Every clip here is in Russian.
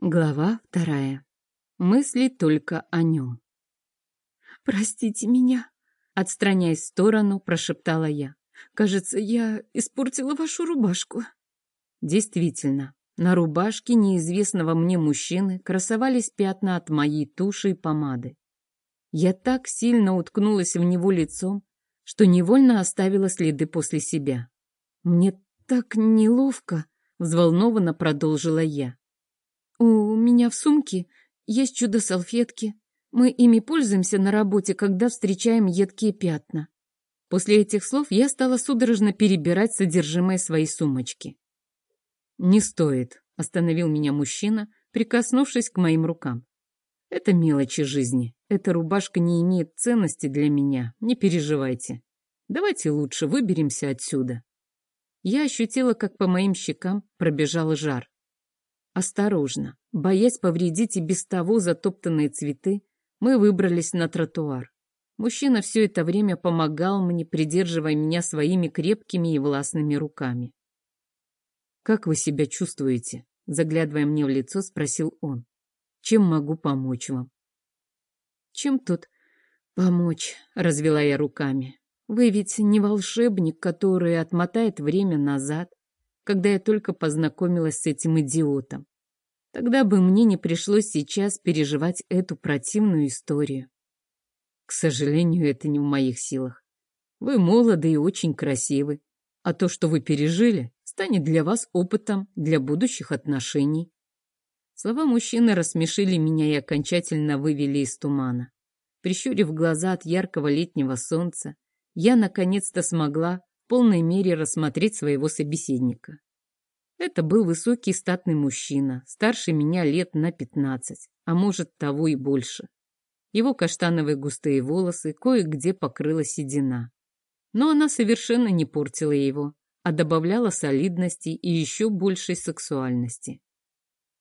Глава вторая. Мысли только о нем. «Простите меня», — отстраняясь в сторону, прошептала я. «Кажется, я испортила вашу рубашку». Действительно, на рубашке неизвестного мне мужчины красовались пятна от моей туши и помады. Я так сильно уткнулась в него лицом, что невольно оставила следы после себя. «Мне так неловко», — взволнованно продолжила я. «У меня в сумке есть чудо-салфетки. Мы ими пользуемся на работе, когда встречаем едкие пятна». После этих слов я стала судорожно перебирать содержимое своей сумочки. «Не стоит», — остановил меня мужчина, прикоснувшись к моим рукам. «Это мелочи жизни. Эта рубашка не имеет ценности для меня, не переживайте. Давайте лучше выберемся отсюда». Я ощутила, как по моим щекам пробежал жар. Осторожно, боясь повредить и без того затоптанные цветы, мы выбрались на тротуар. Мужчина все это время помогал мне, придерживая меня своими крепкими и властными руками. «Как вы себя чувствуете?» Заглядывая мне в лицо, спросил он. «Чем могу помочь вам?» «Чем тут помочь?» — развела я руками. «Вы ведь не волшебник, который отмотает время назад, когда я только познакомилась с этим идиотом. Тогда бы мне не пришлось сейчас переживать эту противную историю. К сожалению, это не в моих силах. Вы молоды и очень красивы, а то, что вы пережили, станет для вас опытом для будущих отношений. Слова мужчины рассмешили меня и окончательно вывели из тумана. Прищурив глаза от яркого летнего солнца, я наконец-то смогла полной мере рассмотреть своего собеседника. Это был высокий статный мужчина, старше меня лет на пятнадцать, а может того и больше. Его каштановые густые волосы кое-где покрыла седина. Но она совершенно не портила его, а добавляла солидности и еще большей сексуальности.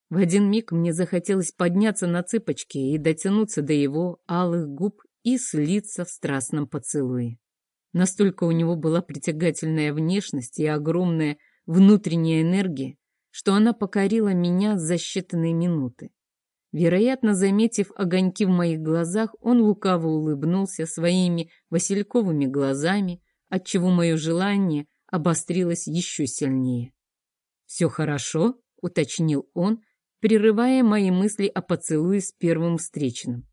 В один миг мне захотелось подняться на цыпочки и дотянуться до его алых губ и слиться в страстном поцелуе. Настолько у него была притягательная внешность и огромная внутренняя энергия, что она покорила меня за считанные минуты. Вероятно, заметив огоньки в моих глазах, он лукаво улыбнулся своими васильковыми глазами, отчего мое желание обострилось еще сильнее. «Все хорошо?» — уточнил он, прерывая мои мысли о поцелуе с первым встречным.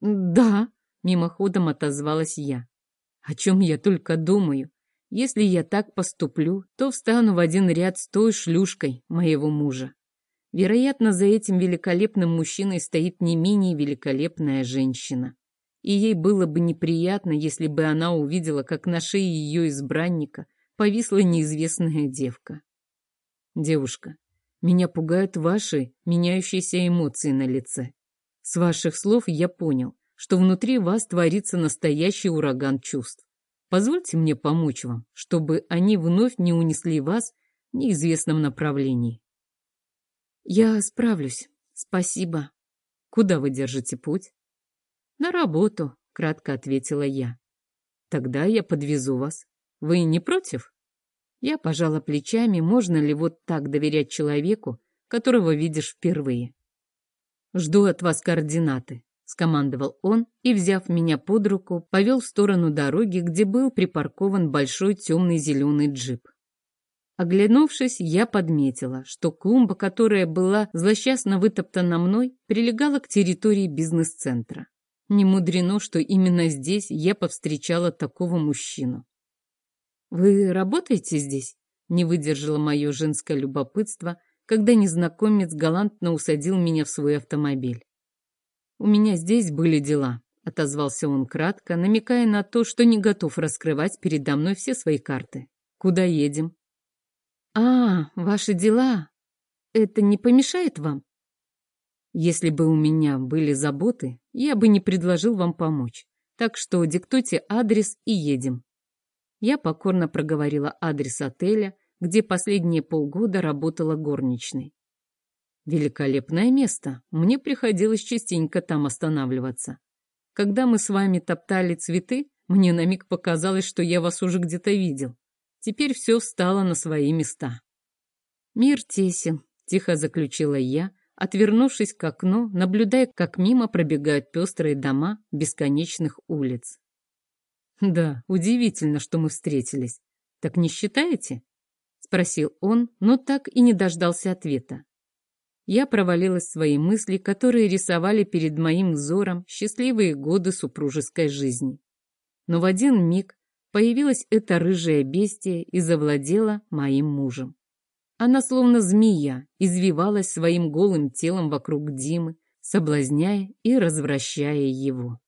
«Да», — мимоходом отозвалась я. О чем я только думаю. Если я так поступлю, то встану в один ряд с той шлюшкой моего мужа. Вероятно, за этим великолепным мужчиной стоит не менее великолепная женщина. И ей было бы неприятно, если бы она увидела, как на шее ее избранника повисла неизвестная девка. Девушка, меня пугают ваши меняющиеся эмоции на лице. С ваших слов я понял, что внутри вас творится настоящий ураган чувств. Позвольте мне помочь вам, чтобы они вновь не унесли вас в неизвестном направлении. Я справлюсь. Спасибо. Куда вы держите путь? На работу, кратко ответила я. Тогда я подвезу вас. Вы не против? Я пожала плечами, можно ли вот так доверять человеку, которого видишь впервые. Жду от вас координаты скомандовал он и, взяв меня под руку, повел в сторону дороги, где был припаркован большой темный зеленый джип. Оглянувшись, я подметила, что клумба, которая была злосчастно вытоптана мной, прилегала к территории бизнес-центра. Не мудрено, что именно здесь я повстречала такого мужчину. «Вы работаете здесь?» — не выдержало мое женское любопытство, когда незнакомец галантно усадил меня в свой автомобиль. «У меня здесь были дела», — отозвался он кратко, намекая на то, что не готов раскрывать передо мной все свои карты. «Куда едем?» «А, ваши дела. Это не помешает вам?» «Если бы у меня были заботы, я бы не предложил вам помочь. Так что диктуйте адрес и едем». Я покорно проговорила адрес отеля, где последние полгода работала горничной. Великолепное место. Мне приходилось частенько там останавливаться. Когда мы с вами топтали цветы, мне на миг показалось, что я вас уже где-то видел. Теперь все встало на свои места. Мир тесен, тихо заключила я, отвернувшись к окну, наблюдая, как мимо пробегают пестрые дома бесконечных улиц. «Да, удивительно, что мы встретились. Так не считаете?» — спросил он, но так и не дождался ответа. Я провалилась в свои мысли, которые рисовали перед моим взором счастливые годы супружеской жизни. Но в один миг появилась эта рыжая бестия и завладела моим мужем. Она словно змея извивалась своим голым телом вокруг Димы, соблазняя и развращая его.